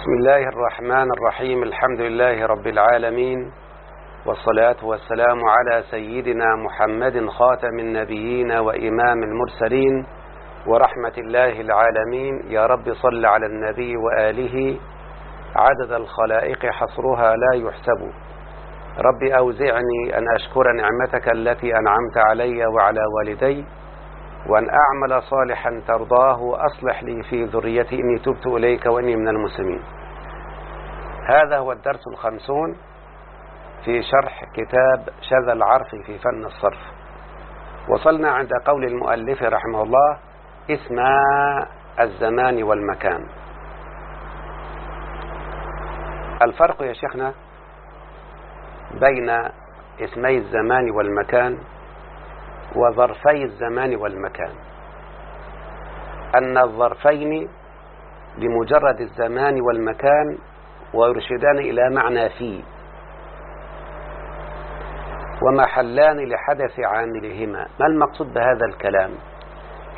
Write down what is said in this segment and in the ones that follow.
بسم الله الرحمن الرحيم الحمد لله رب العالمين والصلاة والسلام على سيدنا محمد خاتم النبيين وإمام المرسلين ورحمة الله العالمين. يا رب صل على النبي وآله. عدد الخلائق حصرها لا يحسب. رب أوزعني أن أشكر نعمتك التي أنعمت علي وعلى والدي وأن أعمل صالحا ترضاه أصلح لي في ذريتي إني تبت إليك وإني من المسلمين. هذا هو الدرس الخمسون في شرح كتاب شذا العرف في فن الصرف. وصلنا عند قول المؤلف رحمه الله اسماء الزمان والمكان. الفرق يا شيخنا بين اسمي الزمان والمكان وظرفي الزمان والمكان. أن الظرفين لمجرد الزمان والمكان ويرشدان إلى معنى فيه. ومحلان لحدث عاملهما. ما المقصود بهذا الكلام؟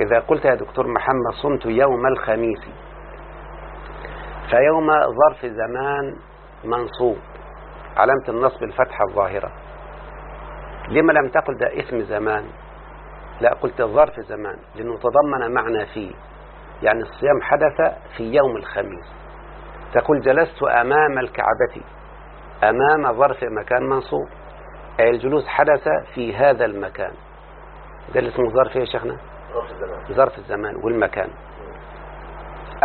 إذا قلت يا دكتور محمد صمت يوم الخميس فيوم ظرف زمان منصوب. علامة النصب الفتحة الظاهرة. لما لم تقل ده اسم زمان؟ لا قلت ظرف زمان لأنه تضمن معنى فيه. يعني الصيام حدث في يوم الخميس. تقول جلست أمام الكعبة أمام ظرف مكان منصوب. أي الجلوس حدث في هذا المكان. ده اللي اسمه ظرف يا شيخنا؟ ظرف الزمان والمكان.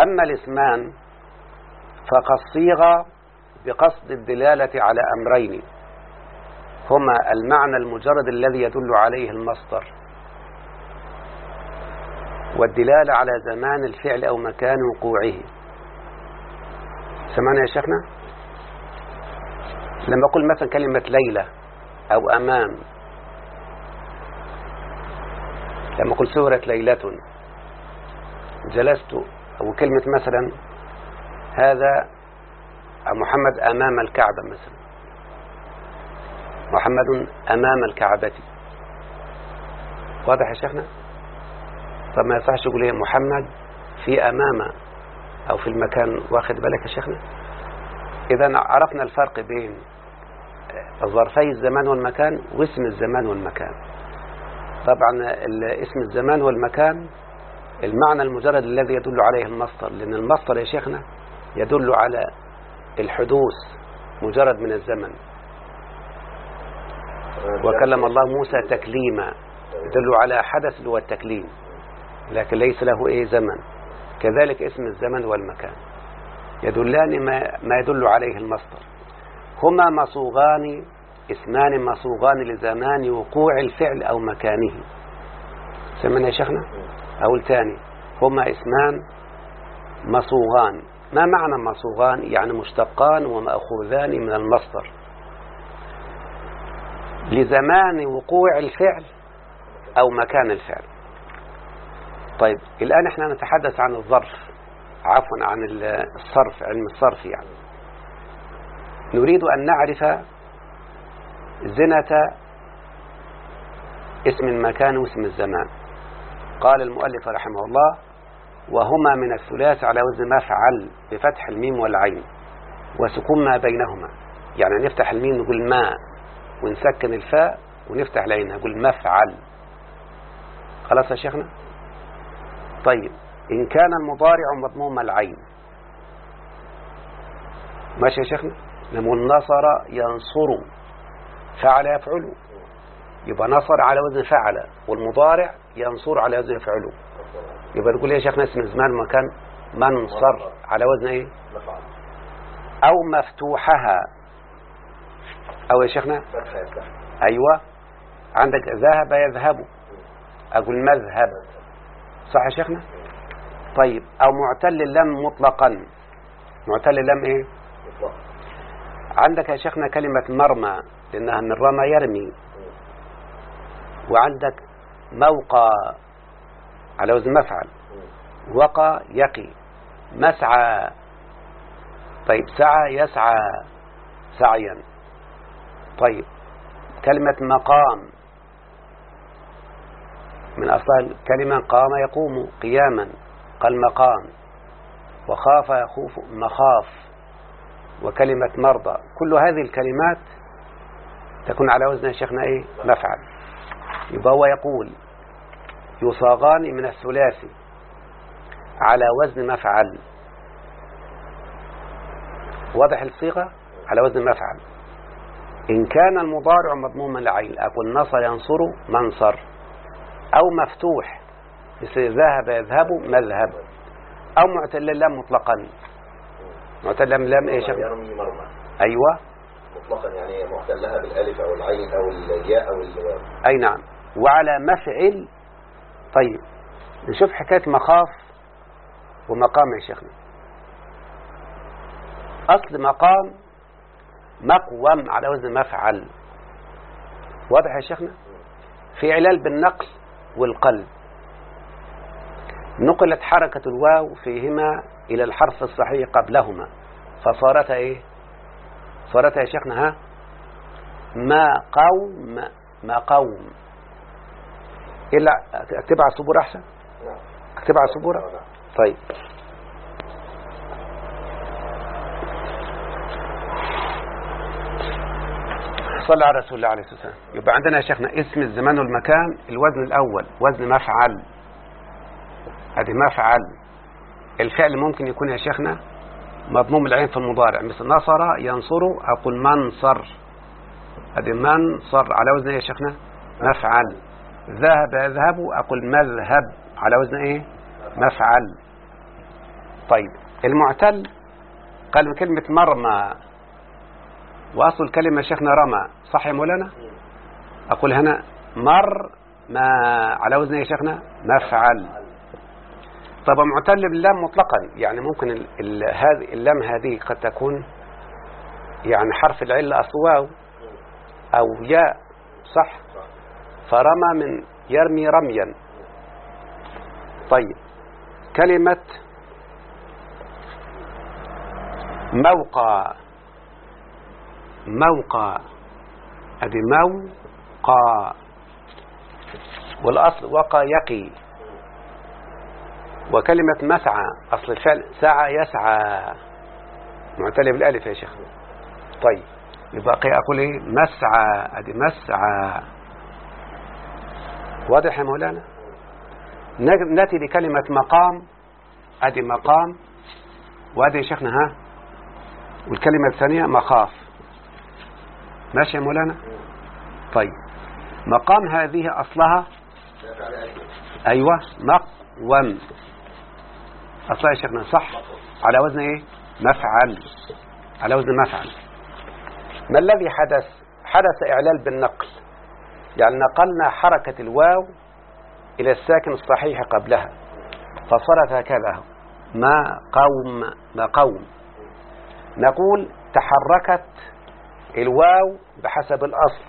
أما الاسمان فقد بقصد الدلالة على أمرين. هما المعنى المجرد الذي يدل عليه المصدر. والدلالة على زمان الفعل أو مكان وقوعه. سمعنا يا شيخنا؟ لما أقول مثلا كلمة ليلة أو أمام لما أقول سورة ليلة جلست أو كلمة مثلا هذا محمد أمام الكعبة مثلا. محمد أمام الكعبة. واضح يا شيخنا؟ طب ما يصحش يقول إيه محمد في أمام أو في المكان واخد بالك يا شيخنا؟ إذا عرفنا الفرق بين ظرفي الزمان والمكان واسم الزمان والمكان. طبعا اسم الزمان والمكان المعنى المجرد الذي يدل عليه المصدر لأن المصدر يا شيخنا يدل على الحدوث مجرد من الزمن. وكلم الله موسى تكليما يدل على حدث هو التكليم. لكن ليس له إيه زمن. كذلك اسم الزمن والمكان. يدلان ما, ما يدل عليه المصدر. هما مصوغان اسمان مصوغان لزمان وقوع الفعل أو مكانه. سمعنا يا شيخنا؟ أقول تاني هما اسمان مصوغان. ما معنى مصوغان؟ يعني مشتقان ومأخوذان من المصدر. لزمان وقوع الفعل أو مكان الفعل. طيب الآن إحنا نتحدث عن الظرف عفوا عن الصرف علم الصرف يعني. نريد أن نعرف زنة اسم المكان واسم الزمان. قال المؤلف رحمه الله وهما من الثلاث على وزن مفعل بفتح الميم والعين وسكون ما بينهما. يعني نفتح الميم نقول ما ونسكن الفاء ونفتح العين نقول مفعل خلاص يا شيخنا؟ طيب إن كان المضارع مضموم العين؟ ماشي يا شيخنا نقول نصر ينصر فعل يفعل. يبقى نصر على وزن فعل والمضارع ينصر على وزن يفعله يبقى نقول يا شيخنا اسم زمان مكان منصر على وزن إيه؟ أو مفتوحها. أو يا شيخنا؟ أيوه. عندك ذهب يذهب. أقول مذهب. صح يا شيخنا؟ طيب أو معتل اللام مطلقا. معتل اللام إيه؟ مطلق عندك يا شيخنا كلمة مرمى لأنها من رمى يرمي. وعندك موقى على وزن مفعل. وقى يقي. مسعى. طيب سعى يسعى. سعيا. طيب كلمة مقام. من أصل كلمة قام يقوم قياما قال مقام وخاف يخوف مخاف وكلمة مرضى. كل هذه الكلمات تكون على وزن شيخنا إيه؟ مفعل يبقى هو يقول يصاغان من الثلاثي على وزن مفعل. واضح الصيغة؟ على وزن مفعل. إن كان المضارع مضموما لعين أقول نصر ينصر منصر. أو مفتوح. مثل ذهب يذهب مذهب. أو معتل اللام مطلقا. معتل اللام إيش؟ يرمي مرمى. أيوة. مطلقا يعني معتلها بالألف أو العين أو الياء أو الواو أي نعم. وعلى مفعل طيب. نشوف حكاية مخاف ومقام يا شيخنا. أصل مقام مقوم على وزن مفعل. واضح يا شيخنا؟ في علال بالنقل والقلب. نقلت حركة الواو فيهما إلى الحرف الصحيح قبلهما. فصارت إيه؟ صارت يا شيخنا ها؟ ما قوم ما قوم. إلا أكتبها على السبورة أحسن؟ نعم. أكتبها على السبورة؟ نعم. طيب. صلى على رسول الله عليه الصلاة والسلام يبقى عندنا يا شيخنا اسم الزمان والمكان الوزن الأول وزن مفعل هذه مفعل الفعل ممكن يكون يا شيخنا مضموم العين في المضارع مثل نصر ينصر أقول منصر. هذه منصر على وزن إيه يا شيخنا؟ مفعل ذهب يذهب أقول مذهب على وزن إيه؟ مفعل طيب المعتل قال كلمة مرمى. وأصل الكلمة شيخنا رمى صح يا مولانا؟ أقول هنا مر ما على وزن يا شيخنا مفعل طب معتل باللام مطلقا يعني ممكن هذه اللام هذه قد تكون يعني حرف العلة أصل أو ياء صح؟ فرمى من يرمي رميا. طيب كلمة موقع. موقع. ادي موقع والأصل وقى يقي. وكلمة مسعى أصل الفعل سعى يسعى. معتلي بالألف يا شيخ. طيب يبقى أقول إيه؟ مسعى. ادي مسعى. واضح يا مولانا؟ نأتي لكلمة مقام. أدي مقام. وأدي يا شيخنا ها؟ والكلمة الثانية مخاف. ماشي يا مولانا؟ طيب. مقام هذه أصلها؟ أيوة مقوم. أصلها يا شيخنا صح؟ على وزن إيه؟ مفعل. على وزن مفعل. ما الذي حدث؟ حدث إعلال بالنقل. يعني نقلنا حركة الواو إلى الساكن الصحيح قبلها. فصارت هكذا ما قوم ما قوم. نقول تحركت الواو بحسب الأصل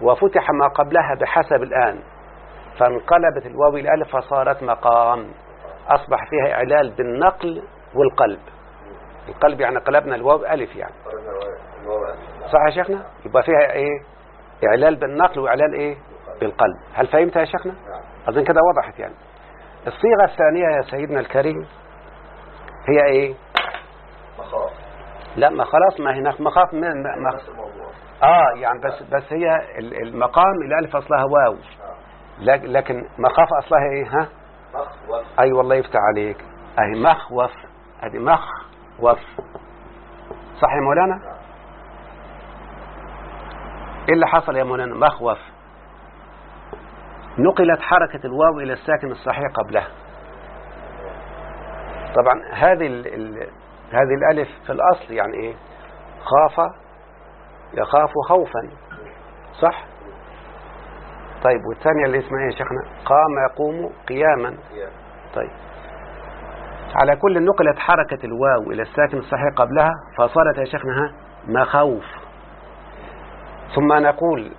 وفتح ما قبلها بحسب الآن فانقلبت الواو إلى ألف فصارت مقام أصبح فيها إعلال بالنقل والقلب. القلب يعني قلبنا الواو ألف يعني. صح يا شيخنا؟ يبقى فيها إيه؟ إعلال بالنقل وإعلال إيه؟ بالقلب. هل فهمت يا شيخنا؟ أظن كده وضحت يعني. الصيغة الثانية يا سيدنا الكريم هي إيه؟ لا ما خلاص ما هناك مخاف من ما آه يعني بس بس هي ال- المقام الالف أصلها واو. لك- لكن مخاف أصلها إيه؟ ها؟ مخوف أي والله يفتح عليك. أهي مخوف ادي مخوف صح يا مولانا؟ إيه اللي حصل يا مولانا؟ مخوف نقلت حركة الواو إلى الساكن الصحيح قبلها. طبعا هذه ال ال هذه الألف في الأصل يعني إيه؟ خاف يخاف خوفا. صح؟ طيب والثانية اللي اسمها إيه يا شيخنا؟ قام يقوم قياما. طيب. على كل نقلت حركة الواو إلى الساكن الصحيح قبلها فصارت يا شيخنا ها؟ مخوف ثم نقول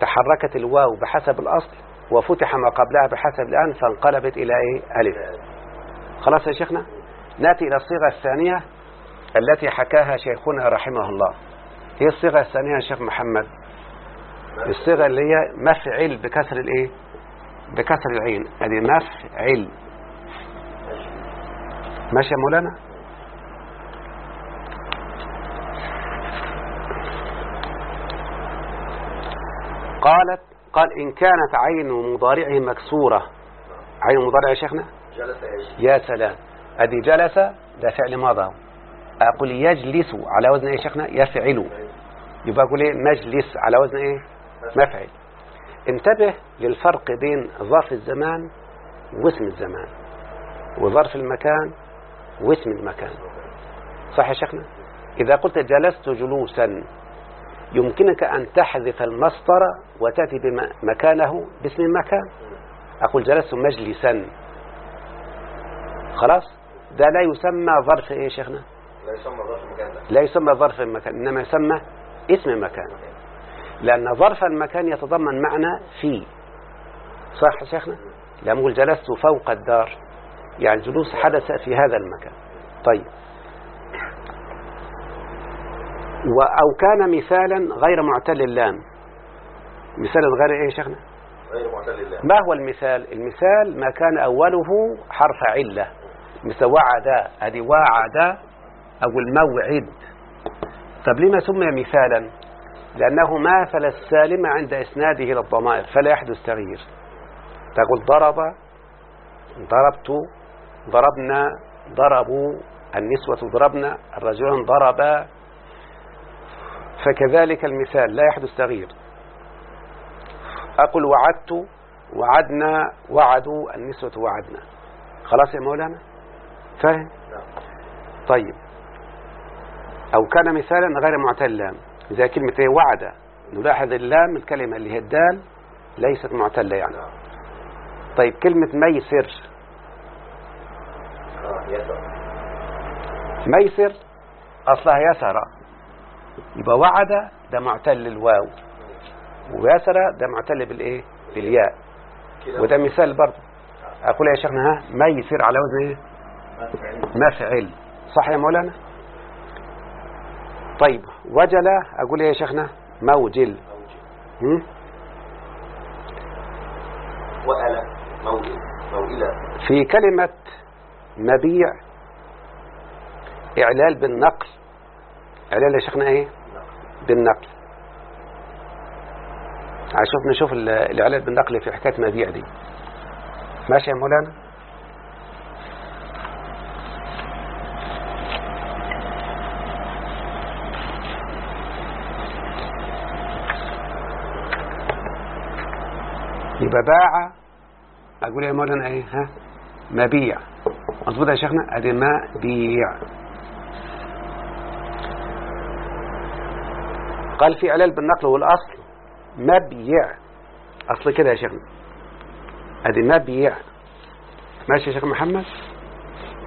تحركت الواو بحسب الأصل وفتح ما قبلها بحسب الآن فانقلبت إلى إيه؟ ألف. خلاص يا شيخنا؟ نأتي إلى الصيغة الثانية التي حكاها شيخنا رحمه الله. هي الصيغة الثانية يا شيخ محمد. الصيغة اللي هي مفعل بكسر الإيه؟ بكسر العين. هذه مفعل ماشي يا مولانا؟ قالت قال إن كانت عين مضارعه مكسورة. عين مضارع يا شيخنا؟ يا سلام. أدي جلس ده فعل ماضي. أقول يجلس على وزن إيه شيخنا؟ يفعل. يبقى أقول إيه؟ مجلس على وزن إيه؟ مفعل. انتبه للفرق بين ظرف الزمان واسم الزمان وظرف المكان واسم المكان. صح يا شيخنا؟ إذا قلت جلست جلوسا يمكنك أن تحذف المصدر وتأتي بمكانه باسم المكان. أقول جلست مجلسا. خلاص؟ ده لا يسمى ظرف إيه يا شيخنا؟ لا يسمى ظرف المكان ده. لا يسمى ظرف المكان إنما يسمى اسم المكان. لأن ظرف المكان يتضمن معنى في. صح يا شيخنا؟ لما نقول جلست فوق الدار. يعني جلوس حدث في هذا المكان. طيب. أو كان مثالا غير معتل اللام. مثالا غير إيه يا شيخنا؟ غير معتل الله ما هو المثال؟ المثال ما كان أوله حرف علة. وعد هذه وعد أو الموعد. طب لما سمي مثالا؟ لأنه ماثل السالم عند إسناده إلى الضمائر فلا يحدث تغيير. تقول ضرب ضربت ضربنا ضربوا النسوة ضربنا الرجلان ضربا فكذلك المثال لا يحدث تغيير. أقول وعدت وعدنا وعدوا النسوة وعدنا. خلاص يا مولانا؟ فاهم. طيب. أو كان مثالا غير معتلا زي كلمة إيه؟ وعد. نلاحظ اللام الكلمة اللي هي الدال ليست معتلة يعني. طيب كلمة ميسر يسر. ميسر أصلها يسر. يبقى وعد ده معتل الواو. ويسر ده معتل بالإيه؟ بالياء. وده مثال برضه. أقول يا شيخنا ها؟ ميسر على وزن إيه؟ مفعل صح يا مولانا؟ طيب وجل أقول إيه يا شيخنا؟ موجل. هم؟ وألا موئل موئلة في كلمة مبيع إعلال بالنقل. إعلال يا شيخنا إيه؟ بالنقل. عشان نشوف ال- الإعلال بالنقل في حكاية مبيع دي. ماشي يا مولانا؟ يبقى باع أقول يا مولانا إيه ها؟ مبيع. مظبوط يا شيخنا؟ أدي مبيع قال في علل بالنقل والأصل مبيع. أصل كده يا شيخنا. أدي مبيع. ماشي يا شيخ محمد؟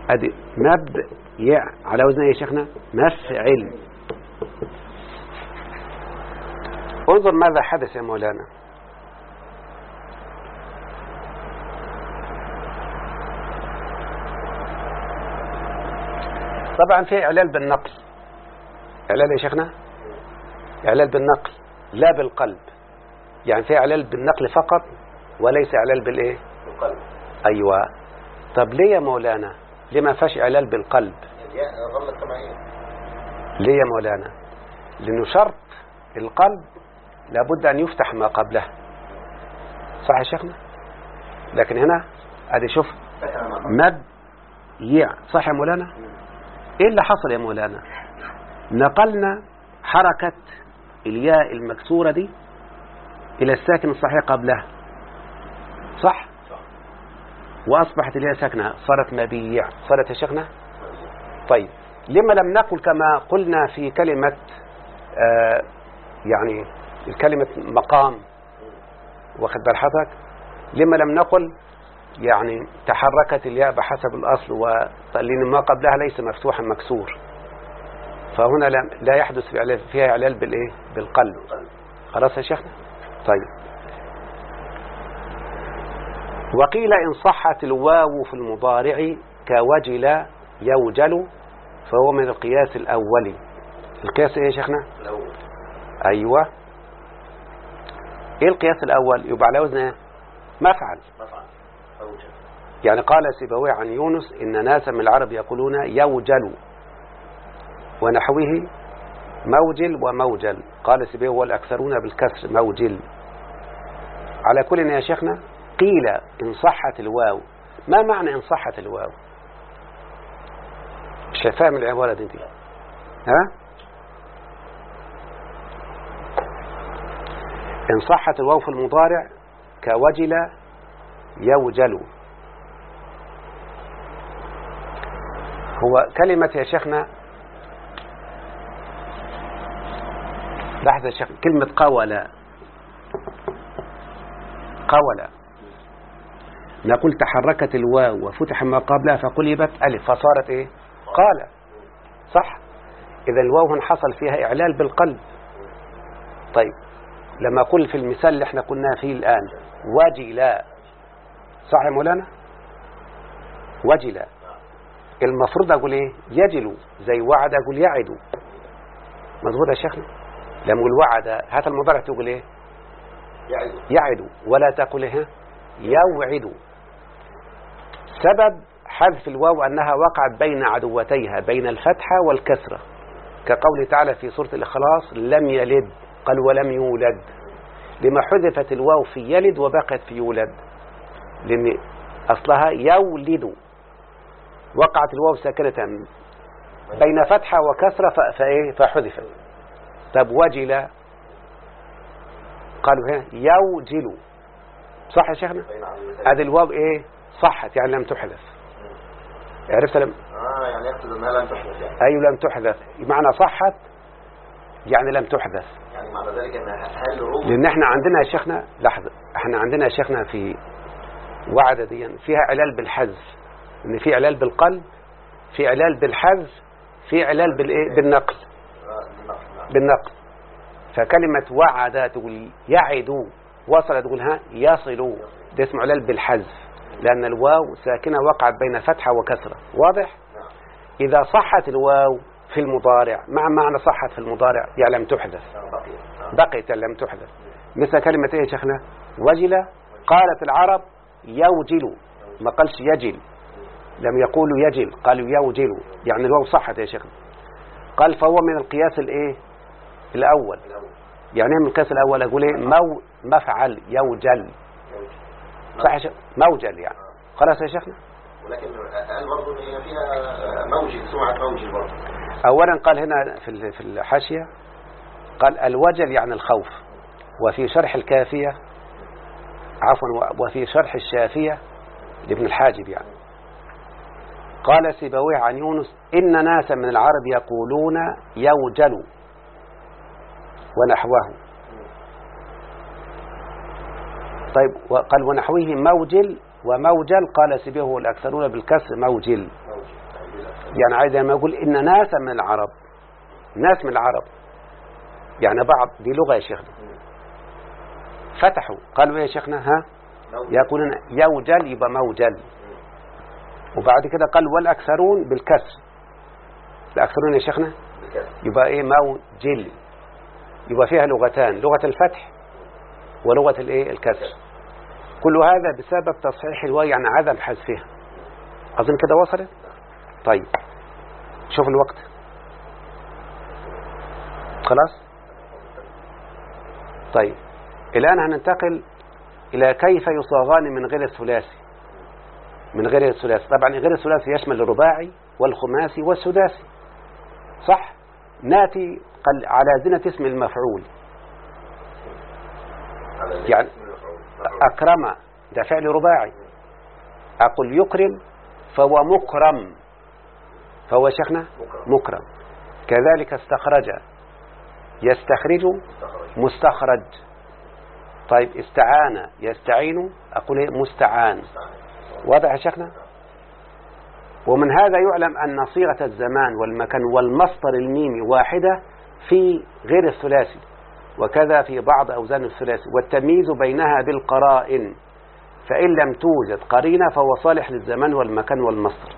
أدي مبيع. على وزن إيه يا شيخنا؟ مفعل. انظر ماذا حدث يا مولانا. طبعا في إعلال بالنقل. إعلال يا شيخنا؟ إعلال بالنقل لا بالقلب. يعني في إعلال بالنقل فقط وليس إعلال بالإيه؟ القلب أيوة. طب ليه يا مولانا؟ ليه ما إعلال بالقلب؟ هي ليه يا مولانا؟ لأنه شرط القلب لابد أن يفتح ما قبله. صح يا شيخنا؟ لكن هنا أدي شوف. مد يع. صح يا مولانا؟ إيه اللي حصل يا مولانا؟ نقلنا حركة الياء المكسورة دي إلى الساكن الصحيح قبلها. صح؟ صح. وأصبحت الياء ساكنة. صارت مبيع. صارت يا شيخنا؟ طيب. لما لم نقل كما قلنا في كلمة آه يعني الكلمة مقام واخد بال حضرتك لما لم نقل يعني تحركت الياء بحسب الأصل ولأن ما قبلها ليس مفتوحا مكسور. فهنا لا- يحدث فيها إعلال بالإيه؟ بالقلب. القلب خلاص يا شيخنا؟ طيب. وقيل إن صحت الواو في المضارع كوجل يوجل فهو من القياس الأولي القياس إيه يا شيخنا؟ لو أيوة. إيه القياس الأول؟ يبقى على وزن إيه؟ مفعل. مفعل. يعني قال سيبويه عن يونس إن ناسا من العرب يقولون يوجل ونحوه موجل وموجل. قال سيبويه والأكثرون بالكسر موجل. على كل يا شيخنا قيل إن صحت الواو. ما معنى إن صحت الواو؟ مش فاهم العبارة دي, دي ها؟ إن صحت الواو في المضارع كوجل يوجل. هو كلمة يا شيخنا لحظة يا شيخ كلمة قول قول نقول تحركت الواو وفتح ما قبلها فقلبت ألف فصارت إيه؟ قال. صح؟ إذا الواو حصل فيها إعلال بالقلب. طيب لما أقول في المثال اللي إحنا قلنا فيه الآن وجلا صح يا مولانا؟ وجلا المفروض أقول إيه؟ يجلو زي وعد أقول يعد. مظبوط يا شيخنا؟ لما أقول وعد هات المضارع تقول إيه؟ يعد. يعد. ولا تقل إيه؟ يوعد. سبب حذف الواو أنها وقعت بين عدوتيها بين الفتحة والكسرة. كقوله تعالى في سورة الإخلاص لم يلد قال ولم يولد. لما حذفت الواو في يلد وبقت في يولد. لأن أصلها يولد. وقعت الواو ساكنة بين فتحة وكسرة فإيه؟ فحذفت طب وجل. قالوا هنا يوجل. صح يا شيخنا. هذه الواو إيه؟ صحت يعني لم تحذف. عرفت لم آه يعني يقصد انها لم تحدث يعني أي لم تحذف. معنى صحت يعني لم تحذف. يعني معنى ذلك ان هل لأن إحنا عندنا يا شيخنا لحظة إحنا عندنا يا شيخنا في وعد دي فيها علال بالحذف. ان في علال بالقلب في علال بالحذف في علال بالايه بالنقل. بالنقل. فكلمة وعد تقول يعد وصل تقول ها يصل. ده اسمه علال بالحذف. لأن الواو ساكنة وقعت بين فتحة وكسرة. واضح؟ إذا صحت الواو في المضارع مع معنى صحت في المضارع؟ يعني لم تحدث. بقي. بقيت لم تحدث. مثل كلمة إيه شيخنا؟ وجل. قالت العرب يوجل. ما قالش يجل. لم يقولوا يجل قالوا يوجل. يعني الواو صحت يا شيخنا قال فهو من القياس الإيه؟ الأول. يعني إيه من القياس الأول؟ أقول إيه؟ مو مفعل يوجل. صح يا شيخ؟ موجل يعني. خلاص يا شيخنا؟ ولكن قال برضه إن هي فيها موجي سمعة موجي برضه اولا قال هنا في في الحاشية قال الوجل يعني الخوف. وفي شرح الكافية عفوا وفي شرح الشافية لابن الحاجب يعني. قال سيبويه عن يونس إن ناسا من العرب يقولون يوجل ونحوه طيب وقال ونحوه موجل وموجل قال سيبويه والأكثرون بالكسر موجل. يعني عايز لما يقول إن ناسا من العرب ناس من العرب. يعني بعض دي لغة يا شيخنا. فتحوا. قالوا إيه يا شيخنا؟ ها. يقولون يوجل يبقى موجل. وبعد كده قال والأكثرون بالكسر. الأكثرون يا شيخنا؟ يبقى إيه؟ موجل. يبقى فيها لغتان لغة الفتح ولغة الإيه؟ الكسر. كل هذا بسبب تصحيح الواو يعني عدم حذفها أظن كده وصلت؟ طيب. شوف الوقت. خلاص؟ طيب. الآن هننتقل إلى كيف يصاغان من غير الثلاثي. من غير الثلاثي. طبعا غير الثلاثي يشمل الرباعي والخماسي والسداسي. صح؟ نأتي قل على زنة اسم المفعول. يعني. أكرم ده فعل رباعي. أقول يكرم فهو مكرم. فهو شيخنا مكرم. مكرم. كذلك استخرج. يستخرج مستخرج. طيب استعان يستعين؟ أقول إيه؟ مستعان. واضح يا شيخنا؟ ومن هذا يعلم أن صيغة الزمان والمكان والمصدر الميمي واحدة في غير الثلاثي وكذا في بعض أوزان الثلاثي والتمييز بينها بالقرائن. فإن لم توجد قرينة فهو صالح للزمان والمكان والمصدر.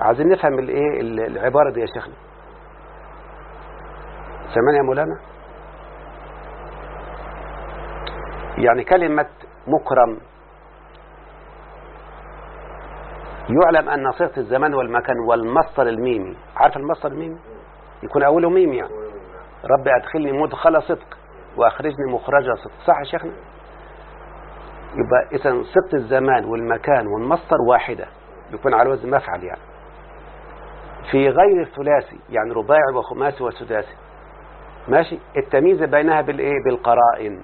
عايزين نفهم الايه العبارة دي يا شيخنا. سمعني يا مولانا؟ يعني كلمة مكرم يعلم أن صيغة الزمان والمكان والمصدر الميمي. عارف المصدر الميمي؟ يكون أوله ميم يعني. رب أدخلني مدخل صدق وأخرجني مخرج صدق. صح يا شيخنا؟ يبقى إذا صيغة الزمان والمكان والمصدر واحدة. يكون على وزن مفعل يعني. في غير الثلاثي يعني رباعي وخماسي وسداسي. ماشي؟ التمييز بينها بالايه بالقرائن.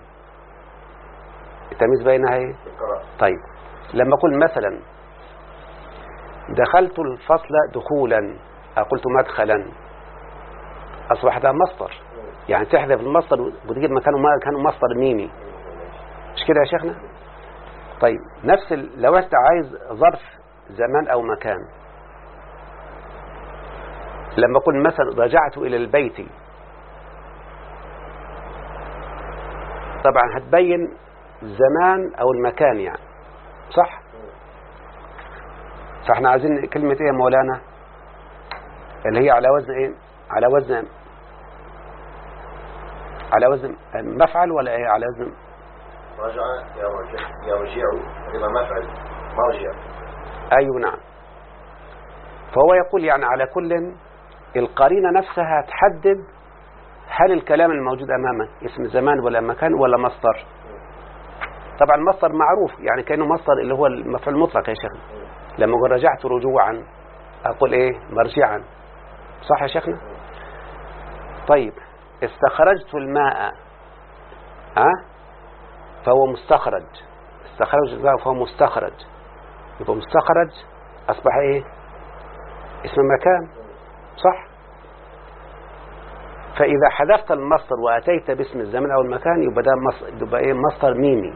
التمييز بينها إيه طيب. لما أقول مثلا دخلت الفصل دخولا قلت مدخلا أصبح ده مصدر. يعني تحذف المصدر وتجيب مكانه ما كان مصدر ميمي. مش كده يا شيخنا؟ طيب. نفس. لو أنت عايز ظرف زمان أو مكان. لما أقول مثلا رجعت إلى البيت. طبعا هتبين الزمان أو المكان يعني. صح؟ فإحنا عايزين كلمة إيه يا مولانا؟ اللي هي على وزن إيه؟ على وزن على وزن مفعل ولا إيه؟ على وزن رجع يرجع إلى مفعل. مرجع. أيوه نعم. فهو يقول يعني على كل القرينة نفسها تحدد هل الكلام الموجود امامك اسم زمان ولا مكان ولا مصدر. طبعا المصدر معروف يعني كأنه مصدر اللي هو المفعول المطلق يا شيخنا. لما أقول رجعت رجوعا أقول إيه؟ مرجعا. صح يا شيخنا؟ طيب استخرجت الماء ها؟ فهو مستخرج. استخرج الماء فهو مستخرج. يبقى مستخرج أصبح إيه؟ اسم مكان صح؟ فإذا حذفت المصدر وأتيت باسم الزمن أو المكان يبقى ده إيه؟ مصدر ميمي.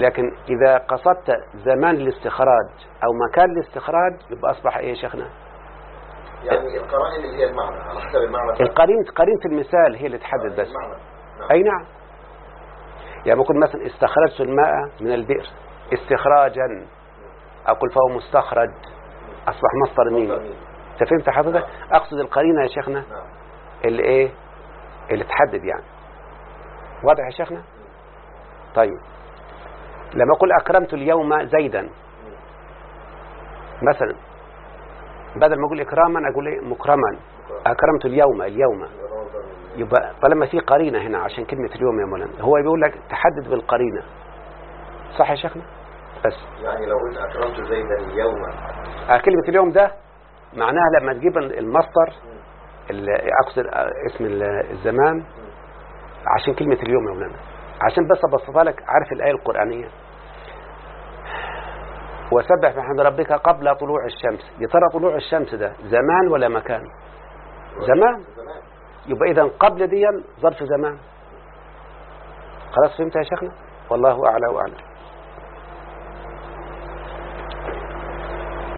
لكن إذا قصدت زمان الاستخراج أو مكان الاستخراج يبقى أصبح إيه يا شيخنا؟ يعني القرائن اللي هي المعنى على حسب المعنى. القرينة قرينة المثال هي اللي تحدد بس. المعنى. نعم. أي نعم. يعني بقول مثلا استخرجت الماء من البئر استخراجا. أقول فهو مستخرج. أصبح مصدر ميمي مصدر ميم. أنت فهمت حضرتك؟ أقصد القرينة يا شيخنا نعم. اللي إيه؟ اللي تحدد يعني. واضح يا شيخنا؟ طيب. لما أقول أكرمت اليوم زيدا. مثلا بدل ما أقول إكراما أقول إيه مكرما. أكرمت اليوم اليوم. يبقى طالما في قرينة هنا عشان كلمة اليوم يا مولانا. هو بيقول لك تحدد بالقرينة. صح يا شيخنا؟ بس. يعني لو قلت أكرمت زيدا اليوم. آه، كلمة اليوم ده معناها لما تجيب المصدر ال- أقصد آه، اسم ال- الزمان. عشان كلمة اليوم يا مولانا. عشان بس أبسطها لك عارف الآية القرآنية؟ وسبح بحمد ربك قبل طلوع الشمس. يا ترى طلوع الشمس ده زمان ولا مكان؟ زمان. يبقى إذا قبل دي ظرف زمان. خلاص فهمت يا شيخنا؟ والله أعلى وأعلم